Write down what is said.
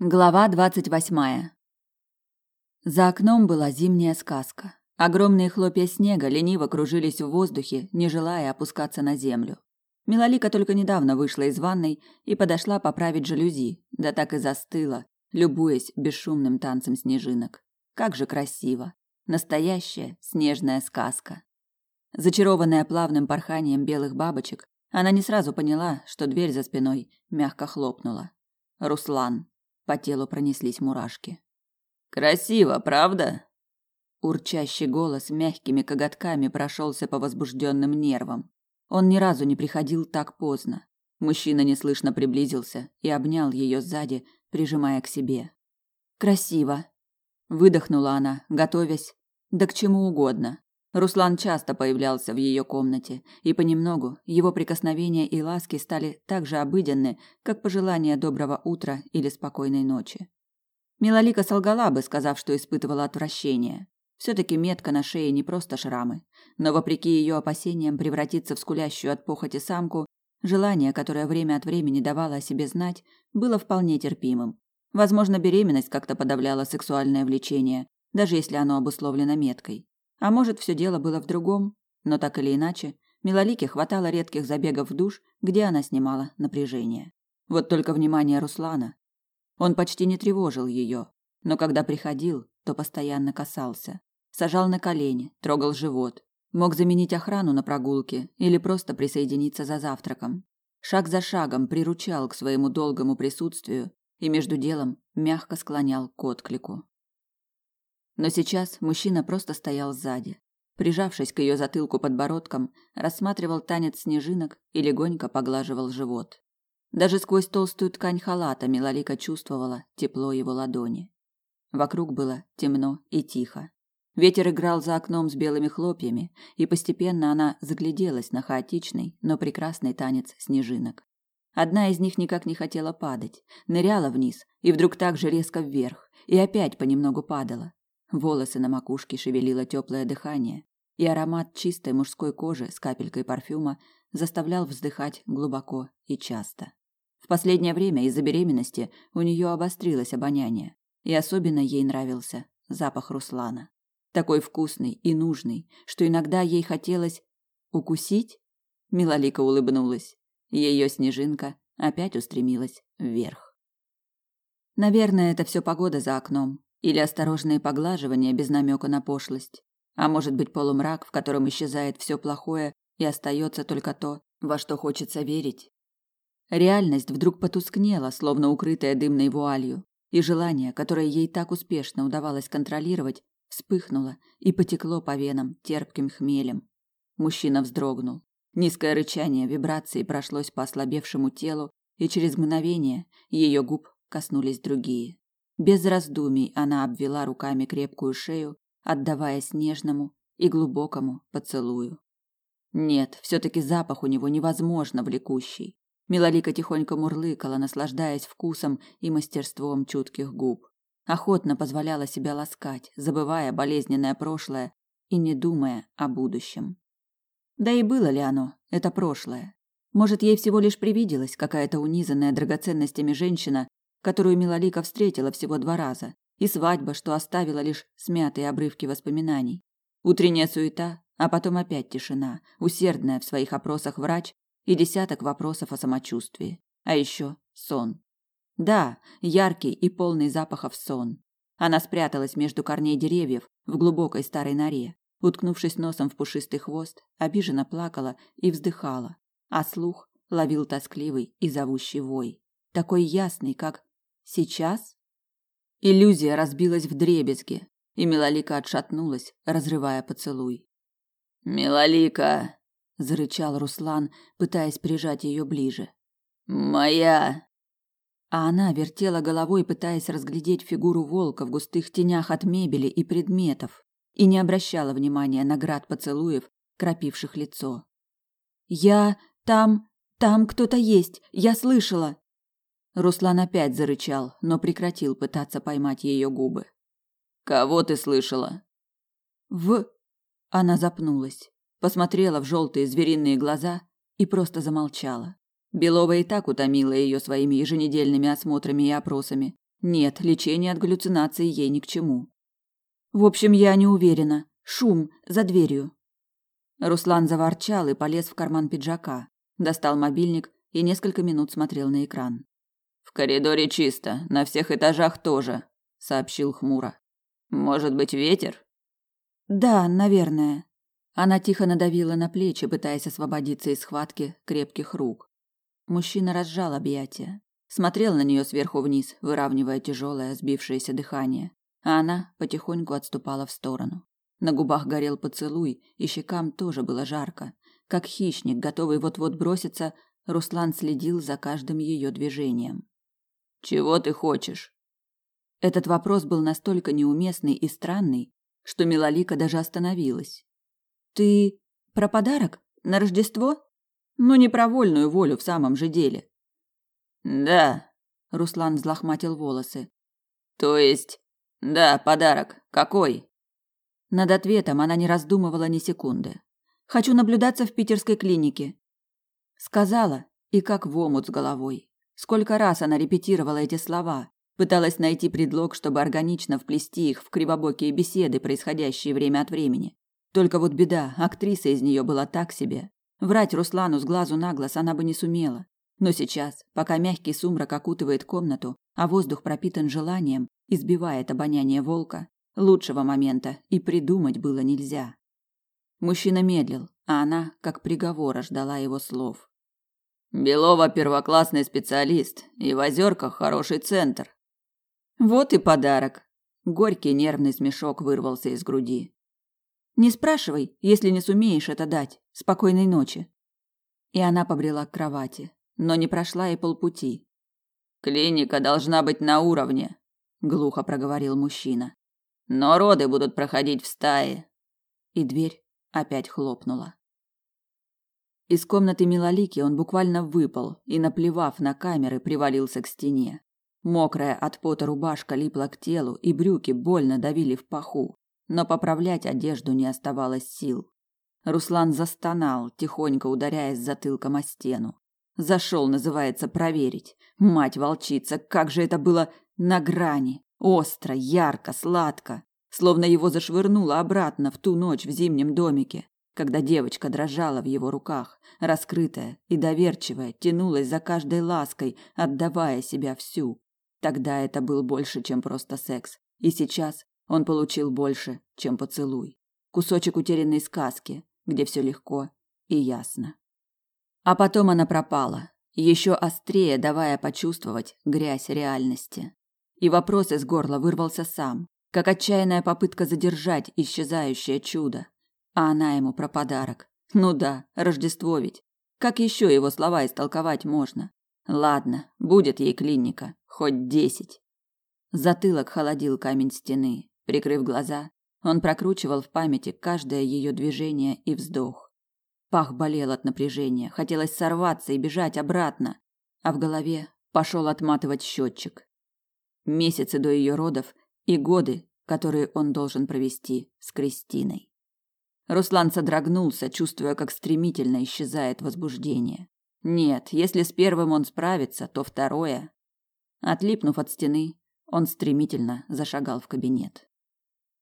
Глава двадцать восьмая. За окном была зимняя сказка. Огромные хлопья снега лениво кружились в воздухе, не желая опускаться на землю. Милолика только недавно вышла из ванной и подошла поправить жалюзи, да так и застыла, любуясь бесшумным танцем снежинок. Как же красиво! Настоящая снежная сказка. Зачарованная плавным порханием белых бабочек, она не сразу поняла, что дверь за спиной мягко хлопнула. Руслан. По телу пронеслись мурашки. Красиво, правда? Урчащий голос мягкими коготками прошелся по возбужденным нервам. Он ни разу не приходил так поздно. Мужчина неслышно приблизился и обнял ее сзади, прижимая к себе. Красиво, выдохнула она, готовясь да к чему угодно. Руслан часто появлялся в ее комнате, и понемногу его прикосновения и ласки стали так же обыденны, как пожелания доброго утра или спокойной ночи. Милолика солгала бы, сказав, что испытывала отвращение. Все-таки метка на шее не просто шрамы, но, вопреки ее опасениям превратиться в скулящую от похоти самку, желание, которое время от времени давало о себе знать, было вполне терпимым. Возможно, беременность как-то подавляла сексуальное влечение, даже если оно обусловлено меткой. А может, все дело было в другом, но так или иначе, Милолике хватало редких забегов в душ, где она снимала напряжение. Вот только внимание Руслана. Он почти не тревожил ее, но когда приходил, то постоянно касался. Сажал на колени, трогал живот. Мог заменить охрану на прогулке или просто присоединиться за завтраком. Шаг за шагом приручал к своему долгому присутствию и между делом мягко склонял к отклику. Но сейчас мужчина просто стоял сзади, прижавшись к ее затылку подбородком, рассматривал танец снежинок и легонько поглаживал живот. Даже сквозь толстую ткань халата Милолика чувствовала тепло его ладони. Вокруг было темно и тихо. Ветер играл за окном с белыми хлопьями, и постепенно она загляделась на хаотичный, но прекрасный танец снежинок. Одна из них никак не хотела падать, ныряла вниз и вдруг так же резко вверх, и опять понемногу падала. Волосы на макушке шевелило теплое дыхание, и аромат чистой мужской кожи с капелькой парфюма заставлял вздыхать глубоко и часто. В последнее время из-за беременности у нее обострилось обоняние, и особенно ей нравился запах Руслана. Такой вкусный и нужный, что иногда ей хотелось укусить. Милолика улыбнулась. Ее снежинка опять устремилась вверх. Наверное, это все погода за окном, или осторожные поглаживания без намека на пошлость. А может быть полумрак, в котором исчезает все плохое и остается только то, во что хочется верить. Реальность вдруг потускнела, словно укрытая дымной вуалью, и желание, которое ей так успешно удавалось контролировать, вспыхнуло и потекло по венам терпким хмелем. Мужчина вздрогнул. Низкое рычание вибрации прошлось по ослабевшему телу, и через мгновение ее губ коснулись другие. Без раздумий она обвела руками крепкую шею, отдаваясь нежному и глубокому поцелую. Нет, все-таки запах у него невозможно влекущий. Милолика тихонько мурлыкала, наслаждаясь вкусом и мастерством чутких губ. Охотно позволяла себя ласкать, забывая болезненное прошлое и не думая о будущем. Да и было ли оно, это прошлое? Может, ей всего лишь привиделась какая-то унизанная драгоценностями женщина, которую Милолика встретила всего два раза, и свадьба, что оставила лишь смятые обрывки воспоминаний. Утренняя суета, а потом опять тишина, усердная в своих опросах врач и десяток вопросов о самочувствии. А еще сон. Да, яркий и полный запахов сон. Она спряталась между корней деревьев в глубокой старой норе, уткнувшись носом в пушистый хвост, обиженно плакала и вздыхала, а слух ловил тоскливый и зовущий вой, такой ясный, как Сейчас иллюзия разбилась в дребезги, и Милолика отшатнулась, разрывая поцелуй. Милолика, зарычал Руслан, пытаясь прижать ее ближе. Моя. А она вертела головой, пытаясь разглядеть фигуру волка в густых тенях от мебели и предметов, и не обращала внимания на град поцелуев, крапивших лицо. Я там, там кто-то есть, я слышала. Руслан опять зарычал, но прекратил пытаться поймать ее губы. Кого ты слышала? В Она запнулась, посмотрела в желтые звериные глаза и просто замолчала. Белова и так утомила ее своими еженедельными осмотрами и опросами, Нет, лечение от галлюцинаций ей ни к чему. В общем, я не уверена. Шум за дверью. Руслан заворчал и полез в карман пиджака, достал мобильник и несколько минут смотрел на экран. В коридоре чисто, на всех этажах тоже, сообщил хмуро. Может быть, ветер? Да, наверное. Она тихо надавила на плечи, пытаясь освободиться из схватки крепких рук. Мужчина разжал объятия, смотрел на нее сверху вниз, выравнивая тяжелое, сбившееся дыхание, а она потихоньку отступала в сторону. На губах горел поцелуй, и щекам тоже было жарко. Как хищник, готовый вот-вот броситься, Руслан следил за каждым ее движением. Чего ты хочешь? Этот вопрос был настолько неуместный и странный, что Милолика даже остановилась. Ты про подарок на Рождество? Ну не про вольную волю в самом же деле. Да, Руслан взлохматил волосы. То есть, да, подарок. Какой? Над ответом она не раздумывала ни секунды. Хочу наблюдаться в питерской клинике, сказала, и как в омут с головой. Сколько раз она репетировала эти слова, пыталась найти предлог, чтобы органично вплести их в кривобокие беседы, происходящие время от времени. Только вот беда, актриса из нее была так себе. Врать Руслану с глазу на глаз она бы не сумела. Но сейчас, пока мягкий сумрак окутывает комнату, а воздух пропитан желанием, избивает обоняние волка, лучшего момента и придумать было нельзя. Мужчина медлил, а она, как приговора, ждала его слов. Белова первоклассный специалист, и в Озерках хороший центр. Вот и подарок. Горький нервный смешок вырвался из груди. Не спрашивай, если не сумеешь это дать. Спокойной ночи. И она побрела к кровати, но не прошла и полпути. Клиника должна быть на уровне, глухо проговорил мужчина. Но роды будут проходить в стае. И дверь опять хлопнула. Из комнаты Милолики он буквально выпал и, наплевав на камеры, привалился к стене. Мокрая от пота рубашка липла к телу, и брюки больно давили в паху, но поправлять одежду не оставалось сил. Руслан застонал, тихонько ударяясь затылком о стену. Зашел, называется, проверить. Мать волчица, как же это было на грани, остро, ярко, сладко, словно его зашвырнуло обратно в ту ночь в зимнем домике когда девочка дрожала в его руках, раскрытая и доверчивая, тянулась за каждой лаской, отдавая себя всю. Тогда это был больше, чем просто секс, и сейчас он получил больше, чем поцелуй. Кусочек утерянной сказки, где все легко и ясно. А потом она пропала, еще острее давая почувствовать грязь реальности. И вопрос из горла вырвался сам, как отчаянная попытка задержать исчезающее чудо, а она ему про подарок. Ну да, Рождество ведь. Как еще его слова истолковать можно? Ладно, будет ей клиника, хоть десять. Затылок холодил камень стены. Прикрыв глаза, он прокручивал в памяти каждое ее движение и вздох. Пах болел от напряжения, хотелось сорваться и бежать обратно, а в голове пошел отматывать счетчик. Месяцы до ее родов и годы, которые он должен провести с Кристиной. Руслан содрогнулся, чувствуя, как стремительно исчезает возбуждение. Нет, если с первым он справится, то второе. Отлипнув от стены, он стремительно зашагал в кабинет.